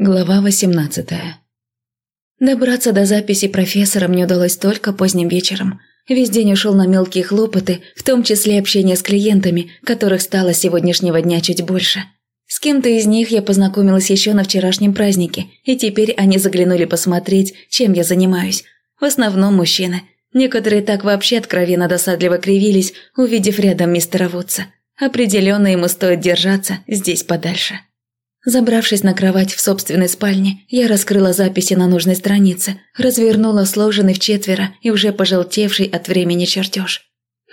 Глава 18 Добраться до записи профессора мне удалось только поздним вечером. Весь день ушел на мелкие хлопоты, в том числе общение с клиентами, которых стало сегодняшнего дня чуть больше. С кем-то из них я познакомилась еще на вчерашнем празднике, и теперь они заглянули посмотреть, чем я занимаюсь. В основном мужчины. Некоторые так вообще откровенно досадливо кривились, увидев рядом мистера Вудса. Определенно ему стоит держаться здесь подальше. Забравшись на кровать в собственной спальне, я раскрыла записи на нужной странице, развернула сложенный в четверо и уже пожелтевший от времени чертеж.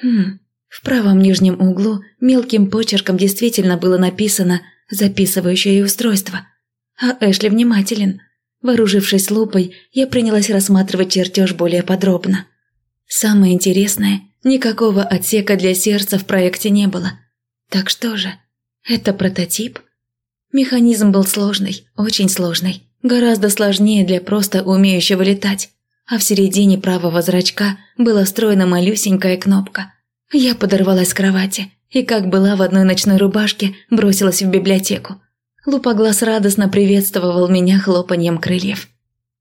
Хм, в правом нижнем углу мелким почерком действительно было написано «записывающее устройство». А Эшли внимателен. Вооружившись лупой, я принялась рассматривать чертеж более подробно. Самое интересное, никакого отсека для сердца в проекте не было. Так что же, это прототип? Механизм был сложный, очень сложный, гораздо сложнее для просто умеющего летать. А в середине правого зрачка была встроена малюсенькая кнопка. Я подорвалась с кровати и, как была в одной ночной рубашке, бросилась в библиотеку. Лупоглаз радостно приветствовал меня хлопаньем крыльев.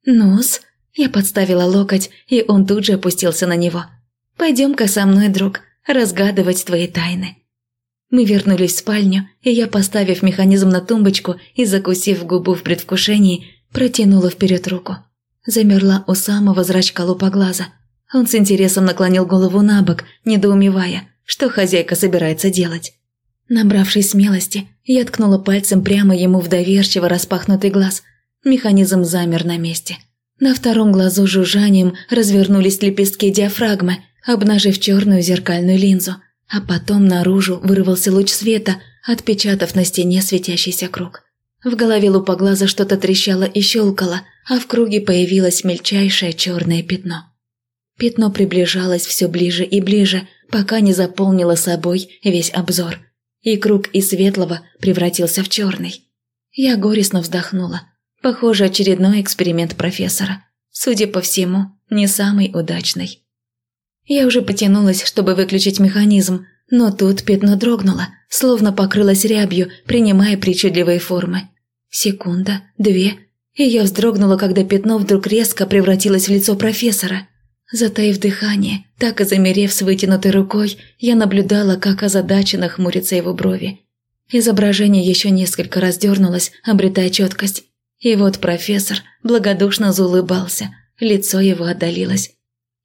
«Ну-с», я подставила локоть, и он тут же опустился на него. «Пойдем-ка со мной, друг, разгадывать твои тайны». Мы вернулись в спальню, и я, поставив механизм на тумбочку и закусив губу в предвкушении, протянула вперед руку. Замерла у самого зрачка лупоглаза. Он с интересом наклонил голову на бок, недоумевая, что хозяйка собирается делать. Набравшись смелости, я ткнула пальцем прямо ему в доверчиво распахнутый глаз. Механизм замер на месте. На втором глазу жужжанием развернулись лепестки диафрагмы, обнажив черную зеркальную линзу – а потом наружу вырвался луч света, отпечатав на стене светящийся круг. В голове лупоглаза что-то трещало и щелкало, а в круге появилось мельчайшее черное пятно. Пятно приближалось все ближе и ближе, пока не заполнило собой весь обзор. И круг из светлого превратился в черный. Я горестно вздохнула. Похоже, очередной эксперимент профессора. Судя по всему, не самый удачный. Я уже потянулась, чтобы выключить механизм, но тут пятно дрогнуло, словно покрылось рябью, принимая причудливые формы. Секунда, две, и я вздрогнула, когда пятно вдруг резко превратилось в лицо профессора. Затаив дыхание, так и замерев с вытянутой рукой, я наблюдала, как озадаченно хмурятся его брови. Изображение еще несколько раз дернулось, обретая четкость. И вот профессор благодушно заулыбался, лицо его отдалилось.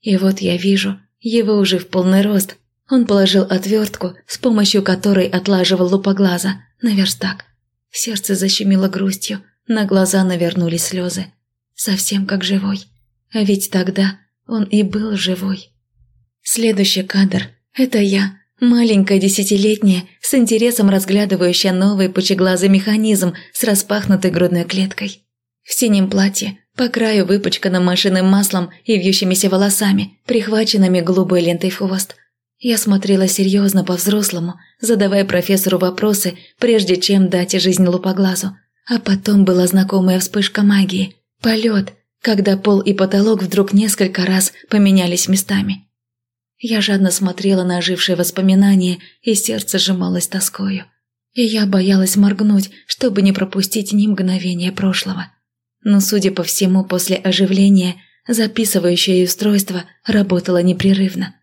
И вот я вижу, его уже в полный рост. Он положил отвертку, с помощью которой отлаживал лупоглаза, на верстак. Сердце защемило грустью, на глаза навернулись слезы. Совсем как живой. А ведь тогда он и был живой. Следующий кадр – это я, маленькая десятилетняя, с интересом разглядывающая новый пучеглазый механизм с распахнутой грудной клеткой. В синем платье, по краю выпачканным машинным маслом и вьющимися волосами, прихваченными голубой лентой в хвост. Я смотрела серьезно по-взрослому, задавая профессору вопросы, прежде чем дать жизнь лупоглазу. А потом была знакомая вспышка магии. Полет, когда пол и потолок вдруг несколько раз поменялись местами. Я жадно смотрела на ожившие воспоминания, и сердце сжималось тоскою. И я боялась моргнуть, чтобы не пропустить ни мгновения прошлого но, судя по всему, после оживления записывающее устройство работало непрерывно.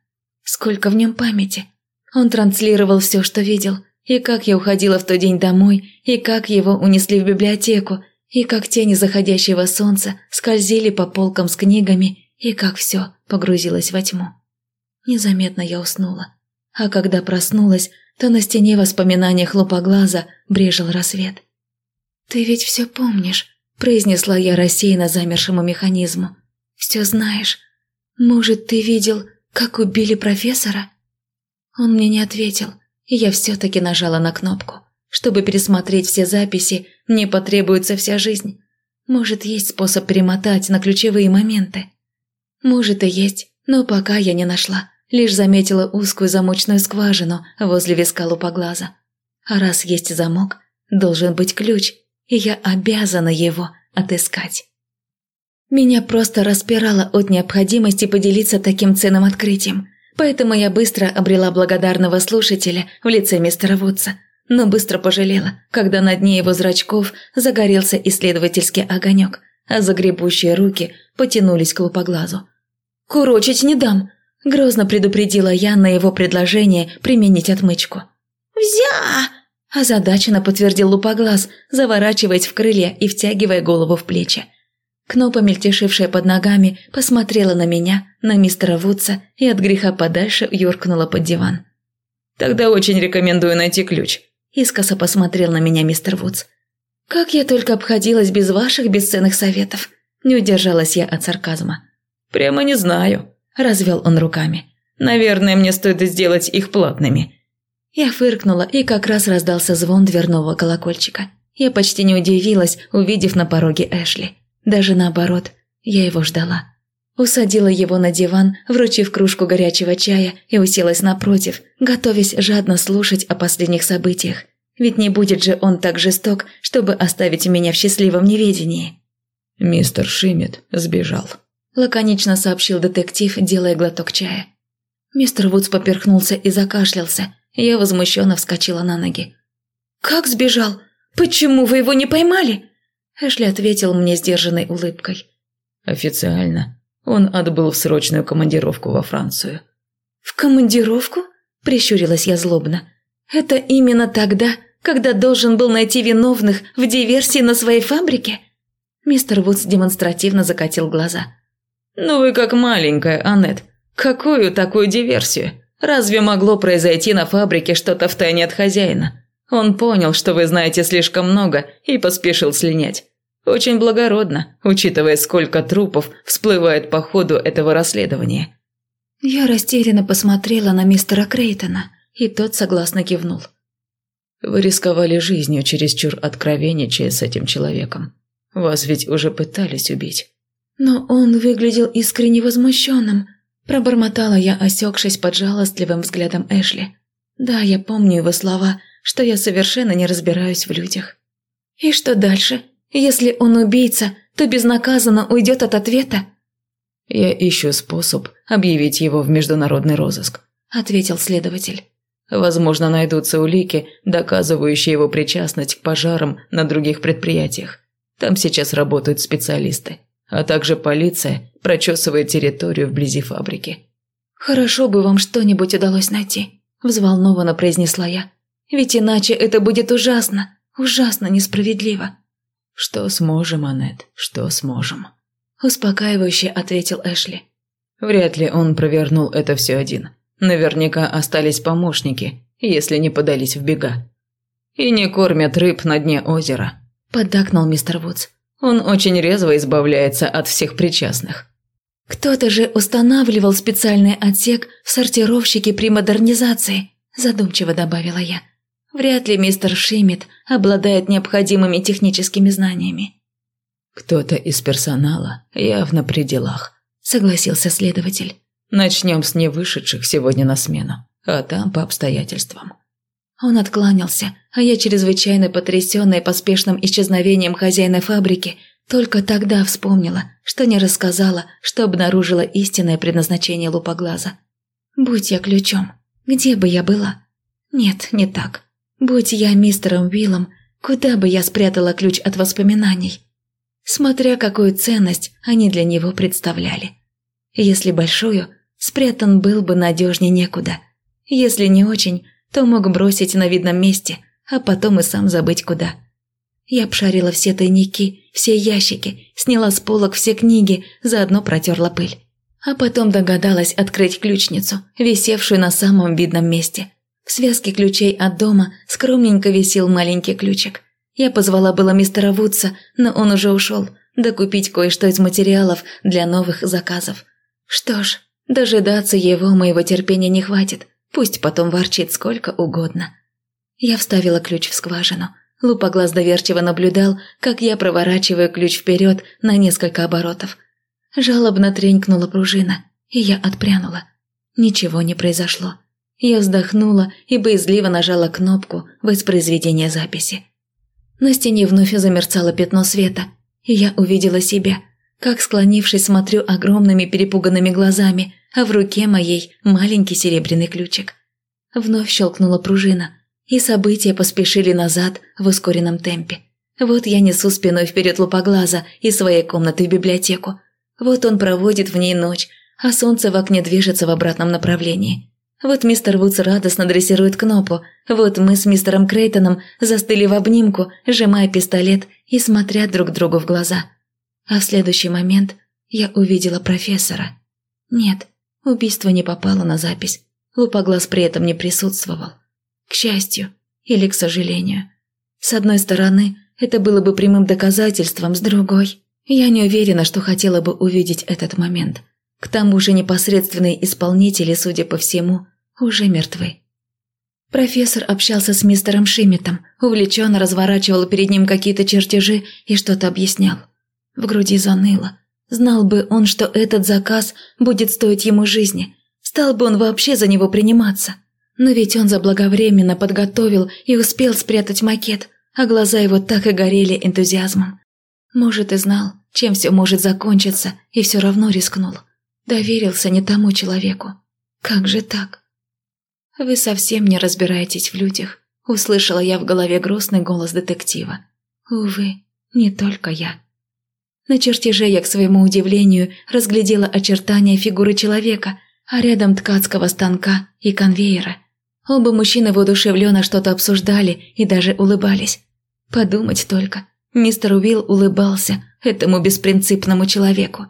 Сколько в нем памяти. Он транслировал все, что видел, и как я уходила в тот день домой, и как его унесли в библиотеку, и как тени заходящего солнца скользили по полкам с книгами, и как все погрузилось во тьму. Незаметно я уснула. А когда проснулась, то на стене воспоминания хлопоглаза брежил рассвет. «Ты ведь все помнишь?» Произнесла я рассеянно замершему механизму. «Все знаешь. Может, ты видел, как убили профессора?» Он мне не ответил, и я все-таки нажала на кнопку. Чтобы пересмотреть все записи, мне потребуется вся жизнь. Может, есть способ перемотать на ключевые моменты. Может и есть, но пока я не нашла. Лишь заметила узкую замочную скважину возле виска лупоглаза. А раз есть замок, должен быть ключ – и я обязана его отыскать. Меня просто распирало от необходимости поделиться таким ценным открытием, поэтому я быстро обрела благодарного слушателя в лице мистера Вудса. но быстро пожалела, когда на дне его зрачков загорелся исследовательский огонек, а загребущие руки потянулись к лупоглазу. «Курочить не дам!» – грозно предупредила я на его предложение применить отмычку. «Взя!» – озадаченно подтвердил лупоглаз, заворачиваясь в крылья и втягивая голову в плечи. Кнопа, мельтешившая под ногами, посмотрела на меня, на мистера Вудса и от греха подальше юркнула под диван. «Тогда очень рекомендую найти ключ», – искоса посмотрел на меня мистер Вудс. «Как я только обходилась без ваших бесценных советов!» Не удержалась я от сарказма. «Прямо не знаю», – развел он руками. «Наверное, мне стоит сделать их платными». Я фыркнула, и как раз раздался звон дверного колокольчика. Я почти не удивилась, увидев на пороге Эшли. Даже наоборот, я его ждала. Усадила его на диван, вручив кружку горячего чая и уселась напротив, готовясь жадно слушать о последних событиях. Ведь не будет же он так жесток, чтобы оставить меня в счастливом неведении. «Мистер Шиммет сбежал», – лаконично сообщил детектив, делая глоток чая. Мистер Вудс поперхнулся и закашлялся. Я возмущенно вскочила на ноги. «Как сбежал? Почему вы его не поймали?» Эшли ответил мне сдержанной улыбкой. «Официально он отбыл в срочную командировку во Францию». «В командировку?» – прищурилась я злобно. «Это именно тогда, когда должен был найти виновных в диверсии на своей фабрике?» Мистер Вудс демонстративно закатил глаза. «Ну вы как маленькая, Аннет. Какую такую диверсию? Разве могло произойти на фабрике что-то в тайне от хозяина? Он понял, что вы знаете слишком много и поспешил слинять. Очень благородно, учитывая, сколько трупов всплывает по ходу этого расследования. Я растерянно посмотрела на мистера Крейтона, и тот согласно кивнул. Вы рисковали жизнью чересчур откровенничая с этим человеком. Вас ведь уже пытались убить. Но он выглядел искренне возмущенным. Пробормотала я, осекшись под жалостливым взглядом Эшли. Да, я помню его слова, что я совершенно не разбираюсь в людях. И что дальше? Если он убийца, то безнаказанно уйдет от ответа?» «Я ищу способ объявить его в международный розыск», – ответил следователь. «Возможно, найдутся улики, доказывающие его причастность к пожарам на других предприятиях. Там сейчас работают специалисты, а также полиция прочесывает территорию вблизи фабрики». «Хорошо бы вам что-нибудь удалось найти», – взволнованно произнесла я. «Ведь иначе это будет ужасно, ужасно несправедливо». «Что сможем, Аннет, что сможем?» Успокаивающе ответил Эшли. Вряд ли он провернул это все один. Наверняка остались помощники, если не подались в бега. И не кормят рыб на дне озера, поддакнул мистер Вудс. Он очень резво избавляется от всех причастных. Кто-то же устанавливал специальный отсек в сортировщике при модернизации, задумчиво добавила я. Вряд ли мистер Шиммит обладает необходимыми техническими знаниями. «Кто-то из персонала явно при делах», – согласился следователь. «Начнем с невышедших сегодня на смену, а там по обстоятельствам». Он откланялся, а я, чрезвычайно потрясенная поспешным исчезновением хозяина фабрики, только тогда вспомнила, что не рассказала, что обнаружила истинное предназначение лупоглаза. Будь я ключом, где бы я была? Нет, не так. Будь я мистером Уиллом, куда бы я спрятала ключ от воспоминаний? Смотря какую ценность они для него представляли. Если большую, спрятан был бы надежнее некуда. Если не очень, то мог бросить на видном месте, а потом и сам забыть куда. Я обшарила все тайники, все ящики, сняла с полок все книги, заодно протерла пыль. А потом догадалась открыть ключницу, висевшую на самом видном месте – в связке ключей от дома скромненько висел маленький ключик. Я позвала было мистера Вудса, но он уже ушел, докупить кое-что из материалов для новых заказов. Что ж, дожидаться его моего терпения не хватит, пусть потом ворчит сколько угодно. Я вставила ключ в скважину. Лупоглаз доверчиво наблюдал, как я проворачиваю ключ вперед на несколько оборотов. Жалобно тренькнула пружина, и я отпрянула. Ничего не произошло. Я вздохнула и боязливо нажала кнопку воспроизведения записи. На стене вновь замерцало пятно света, и я увидела себя, как, склонившись, смотрю огромными перепуганными глазами, а в руке моей маленький серебряный ключик. Вновь щелкнула пружина, и события поспешили назад в ускоренном темпе. Вот я несу спиной вперед лупоглаза из своей комнаты в библиотеку. Вот он проводит в ней ночь, а солнце в окне движется в обратном направлении. Вот мистер Вудс радостно дрессирует кнопу, вот мы с мистером Крейтоном застыли в обнимку, сжимая пистолет и смотря друг другу в глаза. А в следующий момент я увидела профессора. Нет, убийство не попало на запись. Лупоглаз при этом не присутствовал. К счастью или к сожалению. С одной стороны, это было бы прямым доказательством, с другой... Я не уверена, что хотела бы увидеть этот момент. К тому же непосредственные исполнители, судя по всему, уже мертвы. Профессор общался с мистером Шимметом, увлеченно разворачивал перед ним какие-то чертежи и что-то объяснял. В груди заныло. Знал бы он, что этот заказ будет стоить ему жизни, стал бы он вообще за него приниматься. Но ведь он заблаговременно подготовил и успел спрятать макет, а глаза его так и горели энтузиазмом. Может, и знал, чем все может закончиться, и все равно рискнул. Доверился не тому человеку. Как же так? «Вы совсем не разбираетесь в людях», – услышала я в голове грустный голос детектива. «Увы, не только я». На чертеже я, к своему удивлению, разглядела очертания фигуры человека, а рядом ткацкого станка и конвейера. Оба мужчины воодушевленно что-то обсуждали и даже улыбались. Подумать только, мистер Уилл улыбался этому беспринципному человеку.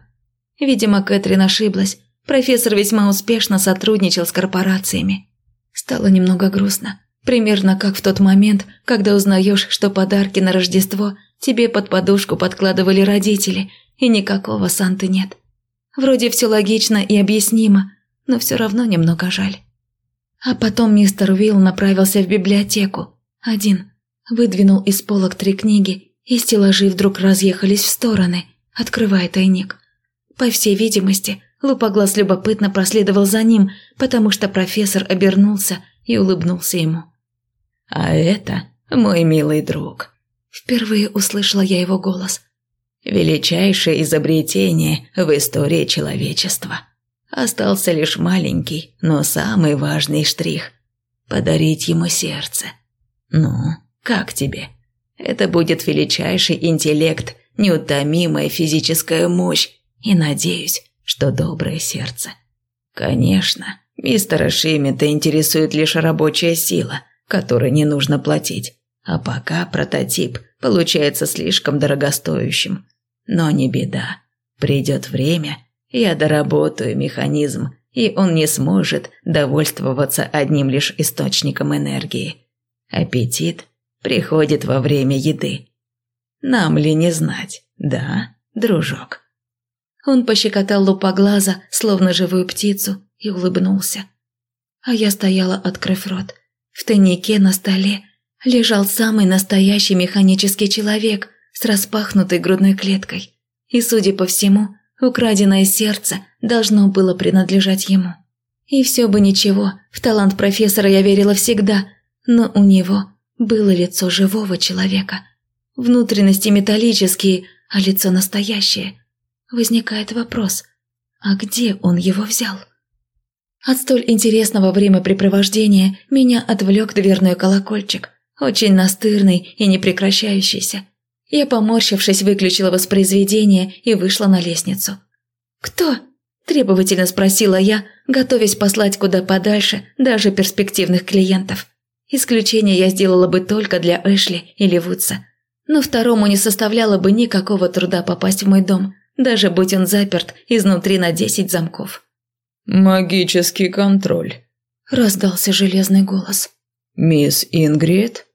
Видимо, Кэтрин ошиблась. Профессор весьма успешно сотрудничал с корпорациями. Стало немного грустно. Примерно как в тот момент, когда узнаешь, что подарки на Рождество тебе под подушку подкладывали родители, и никакого Санты нет. Вроде все логично и объяснимо, но все равно немного жаль. А потом мистер Уилл направился в библиотеку. Один. Выдвинул из полок три книги, и стеллажи вдруг разъехались в стороны, открывая тайник. По всей видимости, Лупоглаз любопытно проследовал за ним, потому что профессор обернулся и улыбнулся ему. «А это мой милый друг». Впервые услышала я его голос. «Величайшее изобретение в истории человечества». Остался лишь маленький, но самый важный штрих – подарить ему сердце. Ну, как тебе? Это будет величайший интеллект, неутомимая физическая мощь и, надеюсь, что доброе сердце. Конечно, мистера Шиммета интересует лишь рабочая сила, которой не нужно платить, а пока прототип получается слишком дорогостоящим. Но не беда, придет время – я доработаю механизм, и он не сможет довольствоваться одним лишь источником энергии. Аппетит приходит во время еды. Нам ли не знать, да, дружок?» Он пощекотал лупоглаза, словно живую птицу, и улыбнулся. А я стояла, открыв рот. В тайнике на столе лежал самый настоящий механический человек с распахнутой грудной клеткой. И, судя по всему, Украденное сердце должно было принадлежать ему. И все бы ничего, в талант профессора я верила всегда, но у него было лицо живого человека. Внутренности металлические, а лицо настоящее. Возникает вопрос, а где он его взял? От столь интересного времяпрепровождения меня отвлек дверной колокольчик, очень настырный и непрекращающийся. Я, поморщившись, выключила воспроизведение и вышла на лестницу. «Кто?» – требовательно спросила я, готовясь послать куда подальше даже перспективных клиентов. Исключение я сделала бы только для Эшли или Вудса. Но второму не составляло бы никакого труда попасть в мой дом, даже будь он заперт изнутри на десять замков. «Магический контроль», – раздался железный голос. «Мисс Ингрид?»